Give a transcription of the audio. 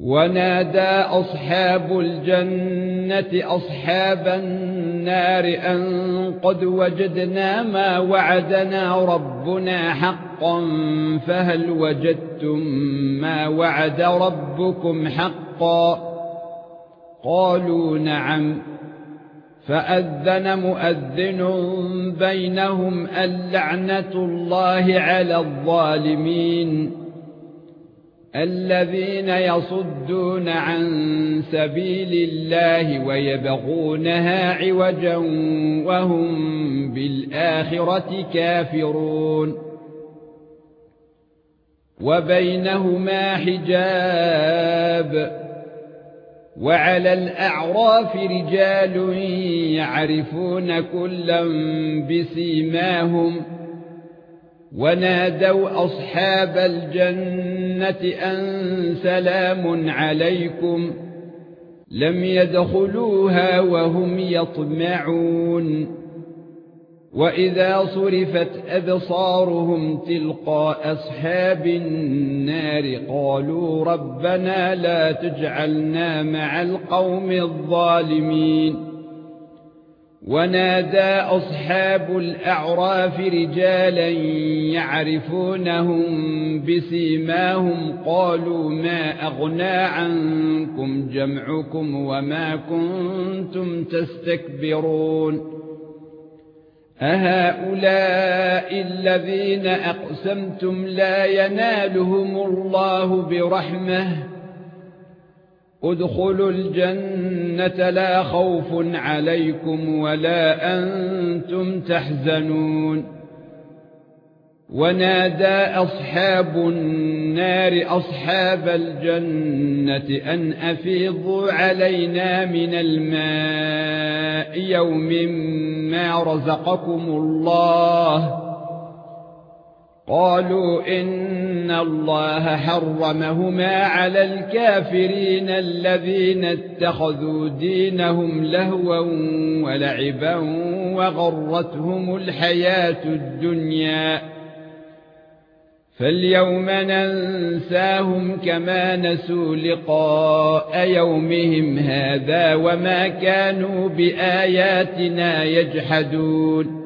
ونادى أصحاب الجنة أصحاب النار أن قد وجدنا ما وعدنا ربنا حقا فهل وجدتم ما وعد ربكم حقا؟ قالوا نعم. فأذن مؤذن بينهم اللعنه الله على الظالمين. الذين يصدون عن سبيل الله ويبغونها عوجا وهم بالآخرة كافرون. وبينهما حجاب وعلى الأعراف رجال يعرفون كلا بسيماهم ونادوا أصحاب الجنة أن سلام عليكم لم يدخلوها وهم يطمعون. وإذا صرفت أبصارهم تلقاء أصحاب النار قالوا ربنا لا تجعلنا مع القوم الظالمين. ونادى أصحاب الأعراف رجالا يعرفونهم بسيماهم قالوا ما أغنى عنكم جمعكم وما كنتم تستكبرون أهؤلاء الذين أقسمتم لا ينالهم الله برحمة ادخلوا الجنة لا خوف عليكم ولا أنتم تحزنون. ونادى أصحاب النار أصحاب الجنة أن أفيضوا علينا من الماء يوم ما رزقكم الله. قالوا إن الله حرمهما على الكافرين الذين اتخذوا دينهم لهوا ولعبا وغرتهم الحياة الدنيا. فاليوم ننساهم كما نسوا لقاء يومهم هذا وما كانوا بآياتنا يجحدون.